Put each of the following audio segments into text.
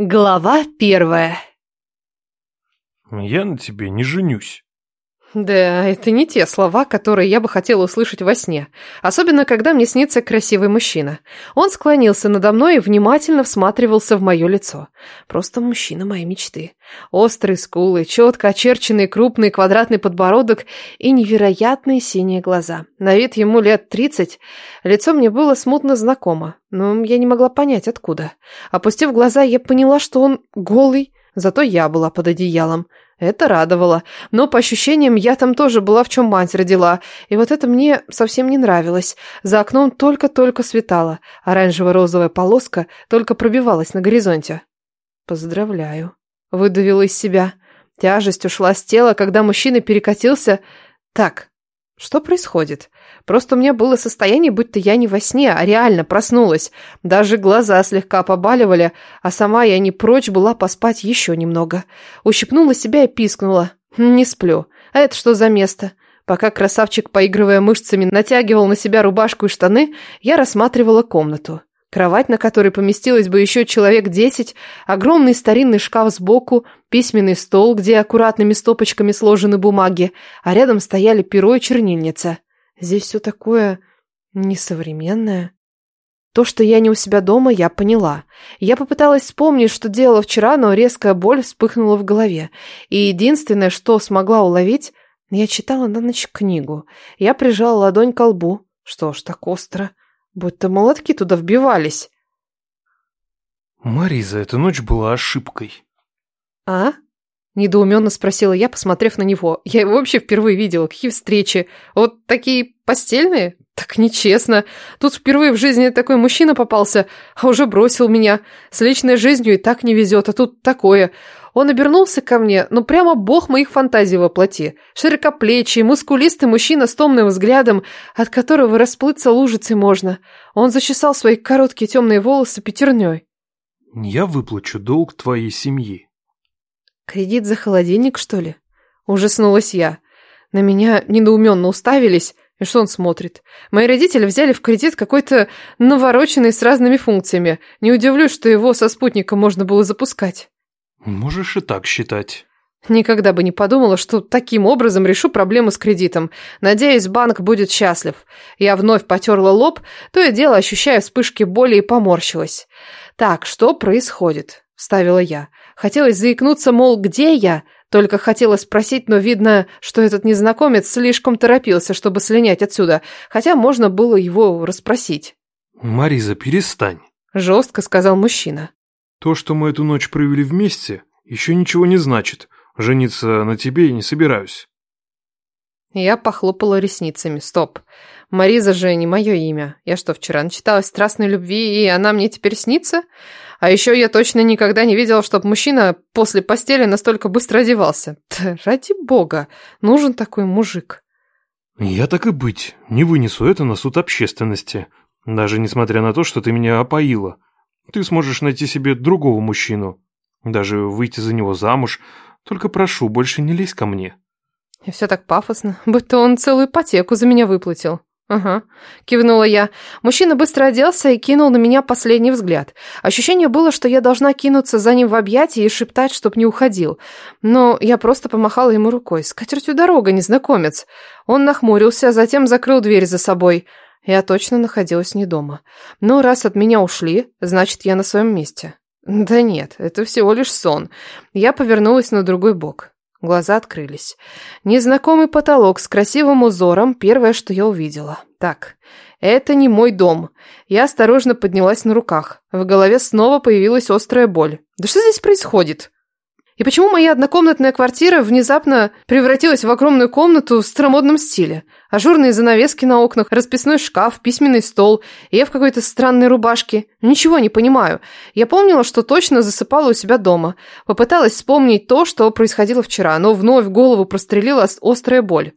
Глава первая. Я на тебе не женюсь. Да, это не те слова, которые я бы хотела услышать во сне. Особенно, когда мне снится красивый мужчина. Он склонился надо мной и внимательно всматривался в мое лицо. Просто мужчина моей мечты. Острые скулы, четко очерченный крупный квадратный подбородок и невероятные синие глаза. На вид ему лет тридцать. Лицо мне было смутно знакомо, но я не могла понять, откуда. Опустив глаза, я поняла, что он голый, зато я была под одеялом. Это радовало. Но по ощущениям я там тоже была, в чем мать родила. И вот это мне совсем не нравилось. За окном только-только светало. Оранжево-розовая полоска только пробивалась на горизонте. «Поздравляю», — выдавила из себя. Тяжесть ушла с тела, когда мужчина перекатился. «Так, что происходит? Просто у меня было состояние, будто я не во сне, а реально проснулась. Даже глаза слегка побаливали, а сама я не прочь была поспать еще немного. Ущипнула себя и пискнула. Не сплю. А это что за место? Пока красавчик, поигрывая мышцами, натягивал на себя рубашку и штаны, я рассматривала комнату. Кровать, на которой поместилось бы еще человек десять, огромный старинный шкаф сбоку, письменный стол, где аккуратными стопочками сложены бумаги, а рядом стояли перо и чернильница. Здесь все такое несовременное. То, что я не у себя дома, я поняла. Я попыталась вспомнить, что делала вчера, но резкая боль вспыхнула в голове. И единственное, что смогла уловить, я читала на ночь книгу. Я прижала ладонь к лбу. Что ж, так остро. Будто молотки туда вбивались. Мариза, эта ночь была ошибкой. А? Недоуменно спросила я, посмотрев на него. Я его вообще впервые видела. Какие встречи? Вот такие постельные? Так нечестно. Тут впервые в жизни такой мужчина попался, а уже бросил меня. С личной жизнью и так не везет, а тут такое. Он обернулся ко мне, ну прямо бог моих фантазий воплоти. Широкоплечий, мускулистый мужчина с томным взглядом, от которого расплыться лужицей можно. Он зачесал свои короткие темные волосы пятерней. Я выплачу долг твоей семьи. Кредит за холодильник, что ли? Ужаснулась я. На меня недоуменно уставились, и что он смотрит? Мои родители взяли в кредит какой-то навороченный с разными функциями. Не удивлюсь, что его со спутника можно было запускать. Можешь и так считать. Никогда бы не подумала, что таким образом решу проблему с кредитом. Надеюсь, банк будет счастлив. Я вновь потерла лоб, то и дело ощущая вспышки боли и поморщилась. «Так, что происходит?» – вставила я. Хотелось заикнуться, мол, где я? Только хотела спросить, но видно, что этот незнакомец слишком торопился, чтобы слинять отсюда, хотя можно было его расспросить. «Мариза, перестань», – жестко сказал мужчина. То, что мы эту ночь провели вместе, еще ничего не значит. Жениться на тебе я не собираюсь. Я похлопала ресницами. Стоп. Мариза же не мое имя. Я что, вчера начиталась страстной любви, и она мне теперь снится? А еще я точно никогда не видела, чтобы мужчина после постели настолько быстро одевался. Т, ради бога, нужен такой мужик. Я так и быть, не вынесу это на суд общественности. Даже несмотря на то, что ты меня опоила. Ты сможешь найти себе другого мужчину. Даже выйти за него замуж. Только прошу, больше не лезь ко мне. И все так пафосно, будто он целую ипотеку за меня выплатил. «Ага», — кивнула я. Мужчина быстро оделся и кинул на меня последний взгляд. Ощущение было, что я должна кинуться за ним в объятия и шептать, чтоб не уходил. Но я просто помахала ему рукой. «С катертью дорога, незнакомец». Он нахмурился, затем закрыл дверь за собой. Я точно находилась не дома. Но раз от меня ушли, значит, я на своем месте. Да нет, это всего лишь сон. Я повернулась на другой бок. Глаза открылись. Незнакомый потолок с красивым узором – первое, что я увидела. Так, это не мой дом. Я осторожно поднялась на руках. В голове снова появилась острая боль. Да что здесь происходит? И почему моя однокомнатная квартира внезапно превратилась в огромную комнату в старомодном стиле? Ажурные занавески на окнах, расписной шкаф, письменный стол, и я в какой-то странной рубашке. Ничего не понимаю. Я помнила, что точно засыпала у себя дома. Попыталась вспомнить то, что происходило вчера, но вновь голову прострелила острая боль.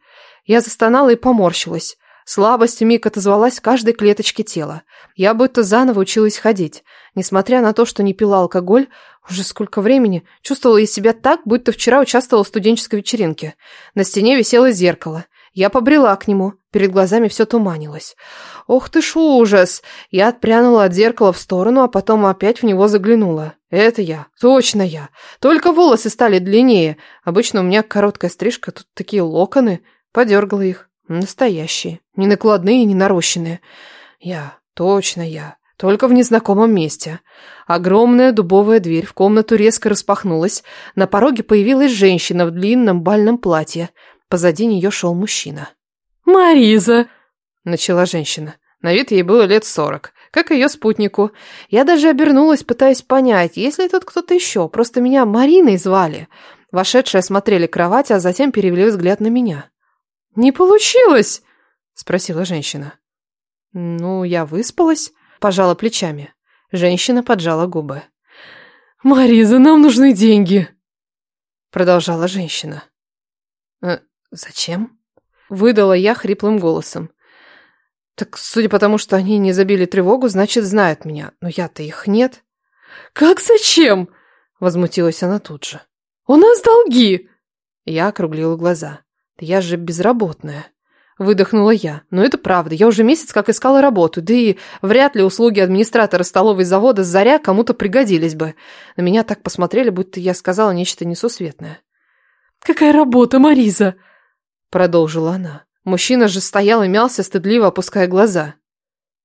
Я застонала и поморщилась. Слабость вмиг отозвалась в каждой клеточке тела. Я будто заново училась ходить. Несмотря на то, что не пила алкоголь, уже сколько времени, чувствовала я себя так, будто вчера участвовала в студенческой вечеринке. На стене висело зеркало. Я побрела к нему. Перед глазами все туманилось. Ох ты ж ужас! Я отпрянула от зеркала в сторону, а потом опять в него заглянула. Это я, точно я. Только волосы стали длиннее. Обычно у меня короткая стрижка, тут такие локоны. Подергала их. Настоящие. Не накладные, не нарощенные. Я, точно я. Только в незнакомом месте. Огромная дубовая дверь в комнату резко распахнулась. На пороге появилась женщина в длинном бальном платье. Позади нее шел мужчина. «Мариза!» — начала женщина. На вид ей было лет сорок как и ее спутнику. Я даже обернулась, пытаясь понять, есть ли тут кто-то еще. Просто меня Мариной звали. Вошедшие осмотрели кровать, а затем перевели взгляд на меня. «Не получилось?» – спросила женщина. «Ну, я выспалась», – пожала плечами. Женщина поджала губы. «Мариза, нам нужны деньги», – продолжала женщина. «Э, «Зачем?» – выдала я хриплым голосом. Так, судя по тому, что они не забили тревогу, значит, знают меня. Но я-то их нет. Как зачем? Возмутилась она тут же. У нас долги. Я округлила глаза. Я же безработная. Выдохнула я. Но это правда. Я уже месяц как искала работу. Да и вряд ли услуги администратора столовой завода «Заря» кому-то пригодились бы. На меня так посмотрели, будто я сказала нечто несусветное. «Какая работа, Мариза?» Продолжила она. Мужчина же стоял и мялся, стыдливо опуская глаза.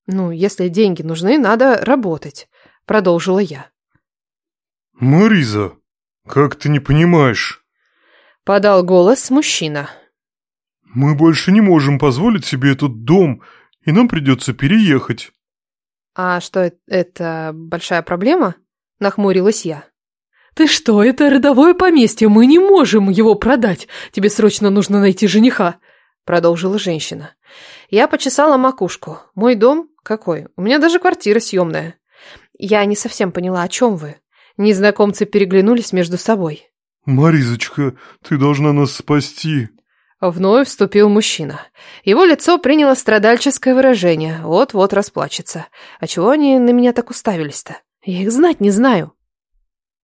«Ну, если деньги нужны, надо работать», — продолжила я. «Мариза, как ты не понимаешь?» Подал голос мужчина. «Мы больше не можем позволить себе этот дом, и нам придется переехать». «А что, это большая проблема?» — нахмурилась я. «Ты что, это родовое поместье, мы не можем его продать. Тебе срочно нужно найти жениха продолжила женщина. Я почесала макушку. Мой дом? Какой? У меня даже квартира съемная. Я не совсем поняла, о чем вы. Незнакомцы переглянулись между собой. «Маризочка, ты должна нас спасти!» Вновь вступил мужчина. Его лицо приняло страдальческое выражение. Вот-вот расплачется. А чего они на меня так уставились-то? Я их знать не знаю.